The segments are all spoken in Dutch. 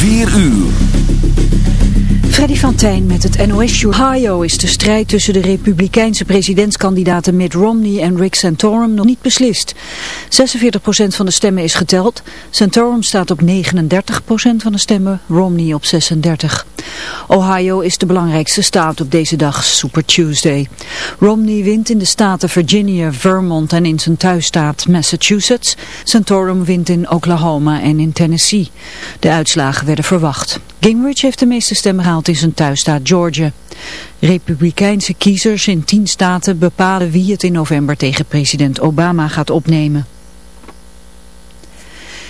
4 uur. Freddy van met het NOS Ohio is de strijd tussen de republikeinse presidentskandidaten Mitt Romney en Rick Santorum nog niet beslist. 46% van de stemmen is geteld. Santorum staat op 39% van de stemmen, Romney op 36%. Ohio is de belangrijkste staat op deze dag, Super Tuesday. Romney wint in de staten Virginia, Vermont en in zijn thuisstaat Massachusetts. Santorum wint in Oklahoma en in Tennessee. De uitslagen werden verwacht. Gingrich heeft de meeste stemmen gehaald in zijn thuisstaat Georgia. Republikeinse kiezers in tien staten bepalen wie het in november tegen president Obama gaat opnemen.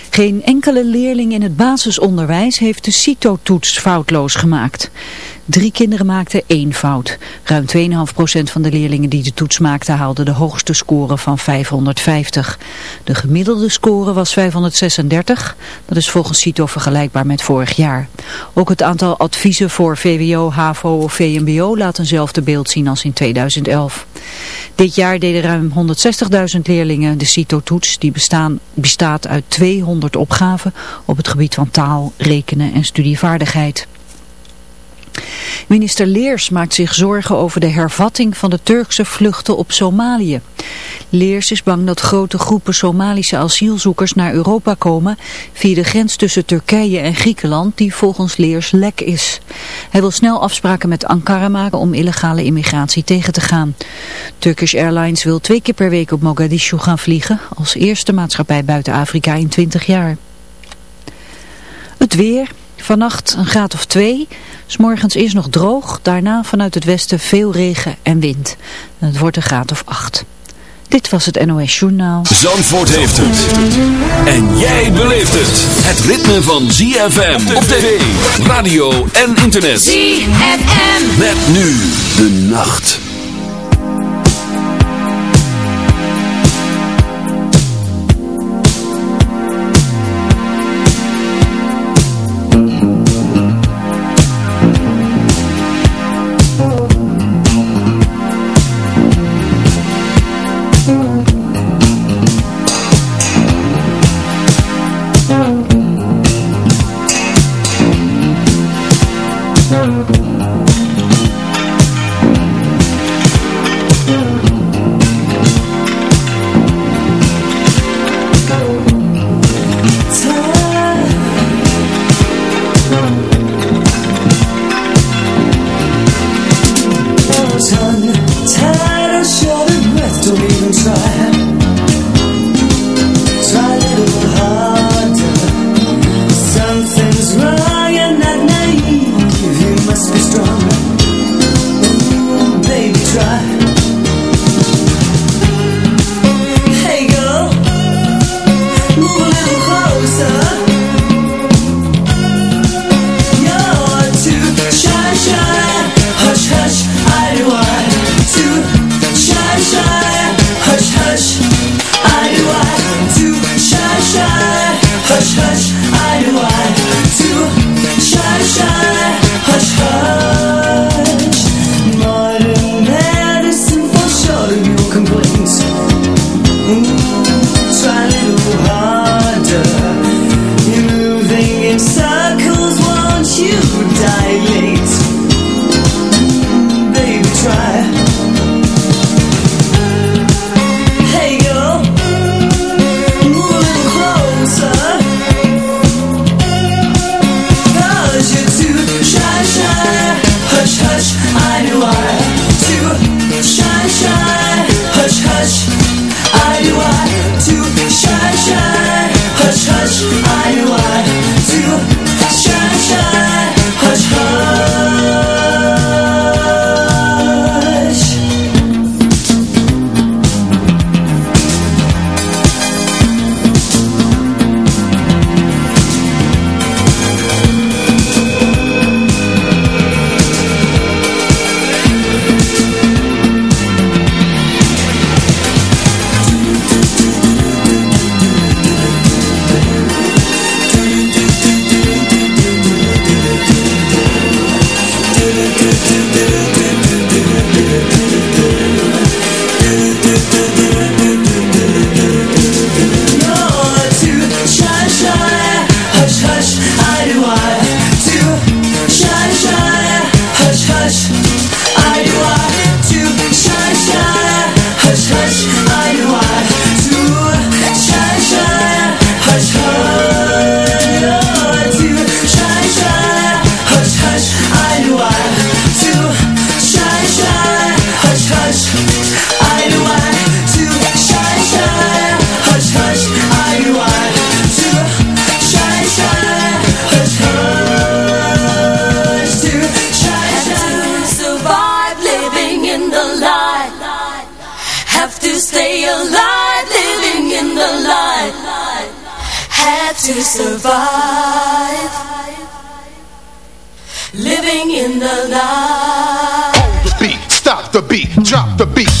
Geen enkele leerling in het basisonderwijs heeft de CITO-toets foutloos gemaakt. Drie kinderen maakten één fout. Ruim 2,5% van de leerlingen die de toets maakten haalden de hoogste score van 550. De gemiddelde score was 536. Dat is volgens CITO vergelijkbaar met vorig jaar. Ook het aantal adviezen voor VWO, HAVO of VMBO laat eenzelfde beeld zien als in 2011. Dit jaar deden ruim 160.000 leerlingen de CITO-toets. Die bestaat uit 200 opgaven op het gebied van taal, rekenen en studievaardigheid. Minister Leers maakt zich zorgen over de hervatting van de Turkse vluchten op Somalië. Leers is bang dat grote groepen Somalische asielzoekers naar Europa komen via de grens tussen Turkije en Griekenland die volgens Leers lek is. Hij wil snel afspraken met Ankara maken om illegale immigratie tegen te gaan. Turkish Airlines wil twee keer per week op Mogadishu gaan vliegen als eerste maatschappij buiten Afrika in 20 jaar. Het weer, vannacht een graad of twee... S morgens is nog droog, daarna vanuit het westen veel regen en wind. het wordt een graad of acht. Dit was het NOS Journaal. Zandvoort heeft het. En jij beleeft het. Het ritme van ZFM op tv, radio en internet. ZFM. Met nu de nacht. have to stay alive, living in the light. Have to survive, living in the light. Hold the beat, stop the beat, drop the beat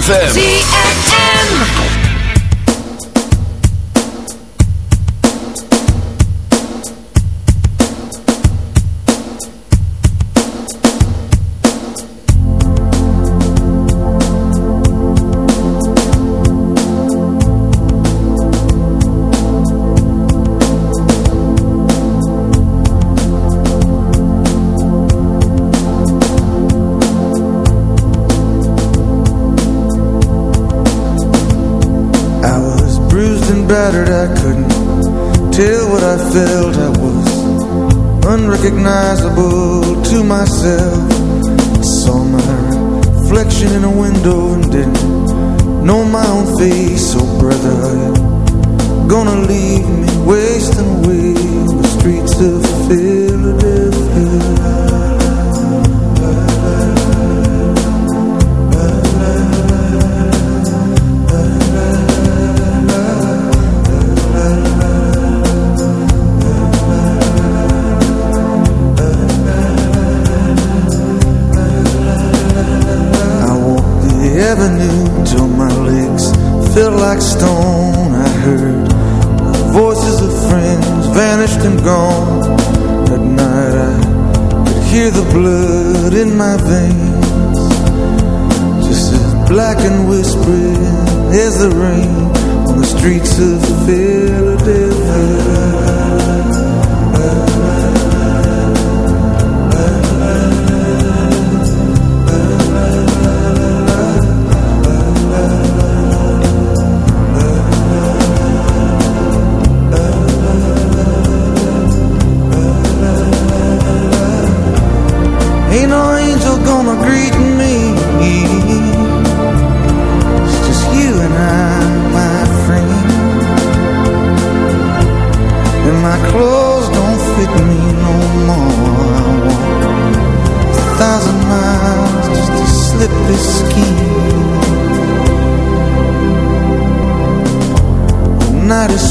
ZFM. spread as the rain on the streets of Philadelphia.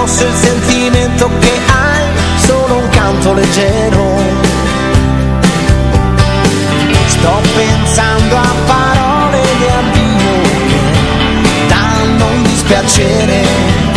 addosso il sentimento che hai, solo un canto leggero. Sto pensando a parole di addio che danno un dispiacere.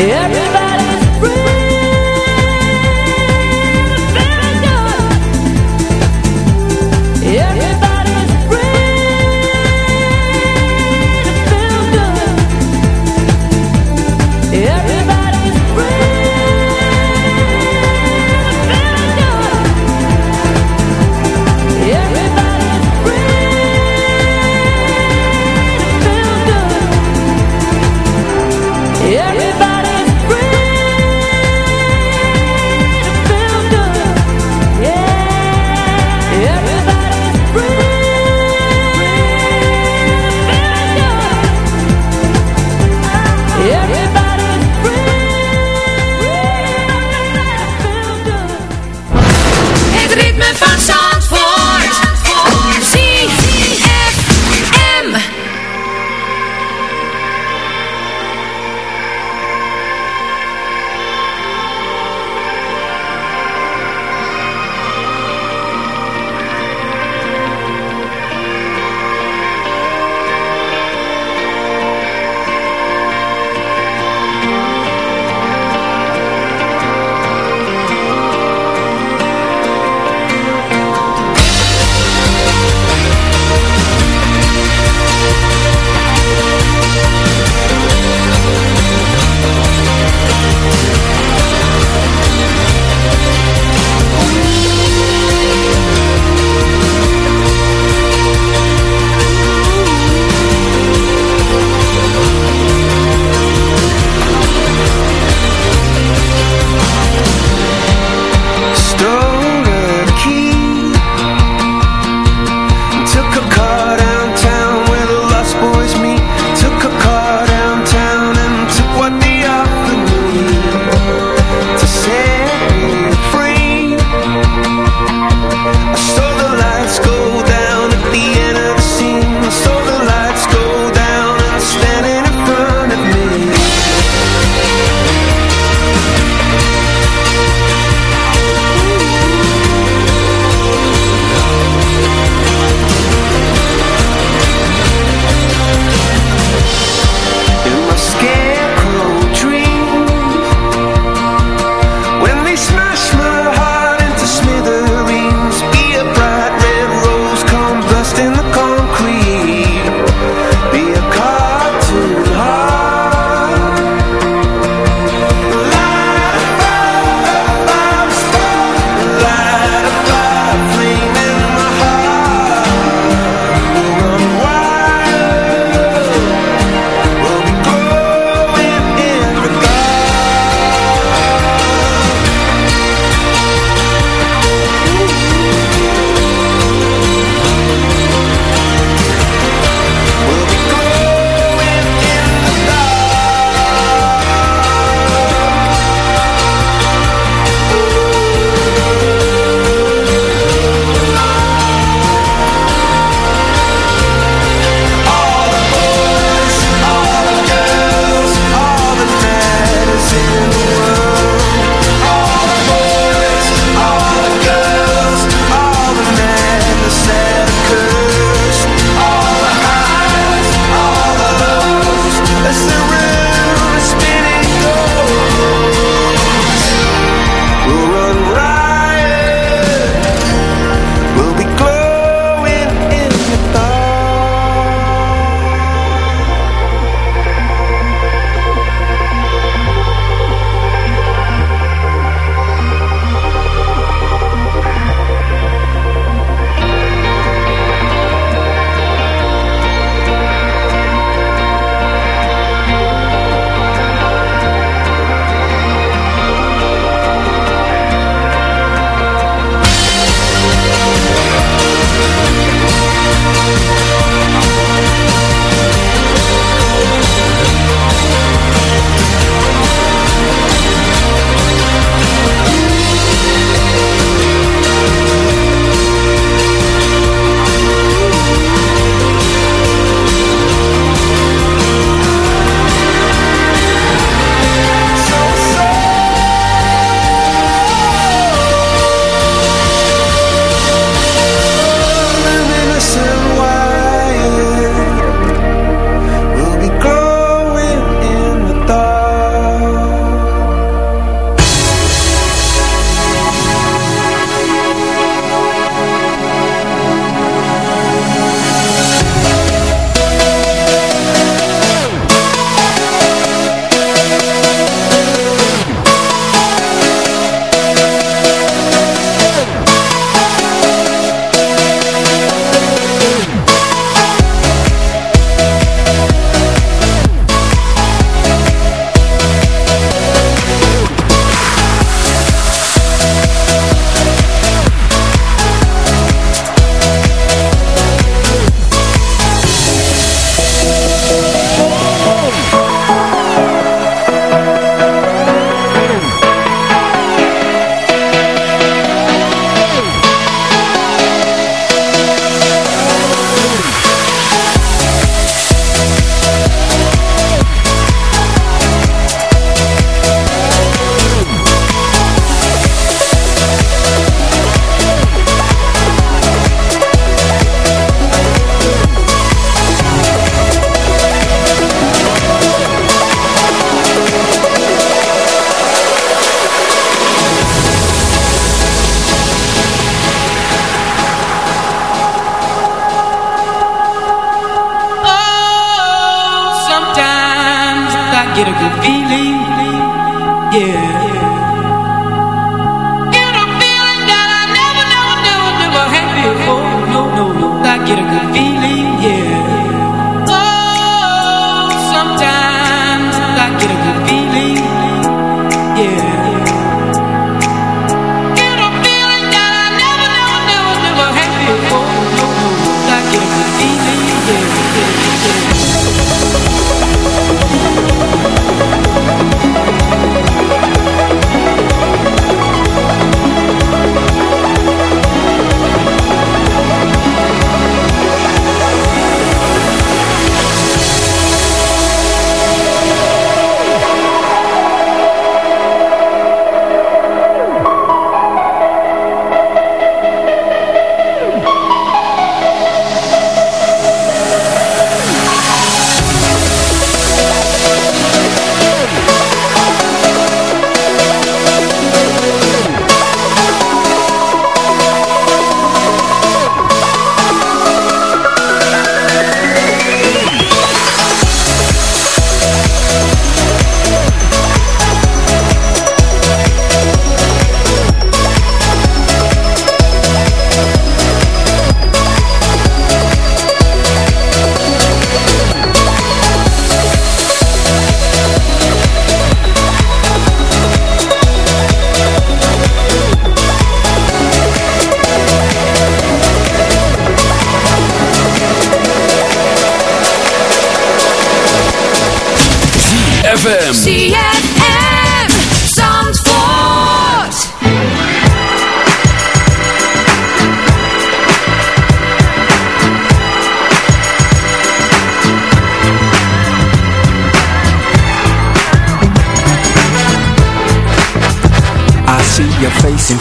Every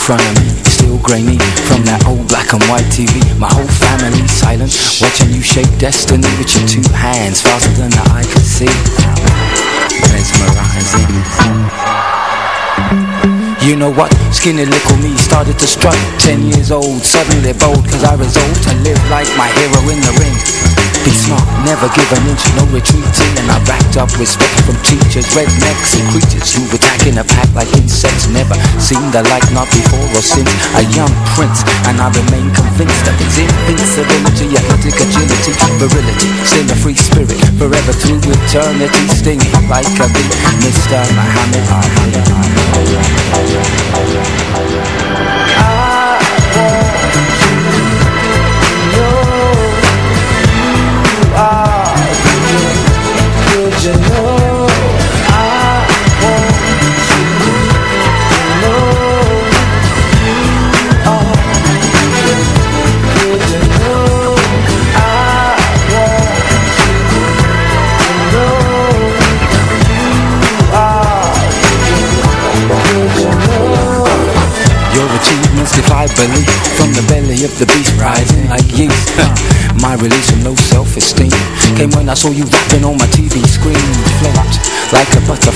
Still grainy from that old black and white TV My whole family silent Watching you shape destiny with your two hands Faster than the eye could see. Mesmerizing. You know what? Skinny little me started to strut. Ten years old, suddenly bold Cause I resolved to live like my hero in the ring. Be smart, never give an inch, no retreating. And I backed up respect from teachers, rednecks and creatures Who attack in a pack like insects. Never seen the like, not before or since. A young prince, and I remain convinced That his invincibility, athletic agility, virility. Still a free spirit, forever through eternity. Stinging like a bee, Mr. Muhammad I saw you rapping on my TV screen. Flipped like a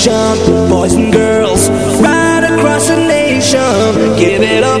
station boys and girls right across the nation. Give it up.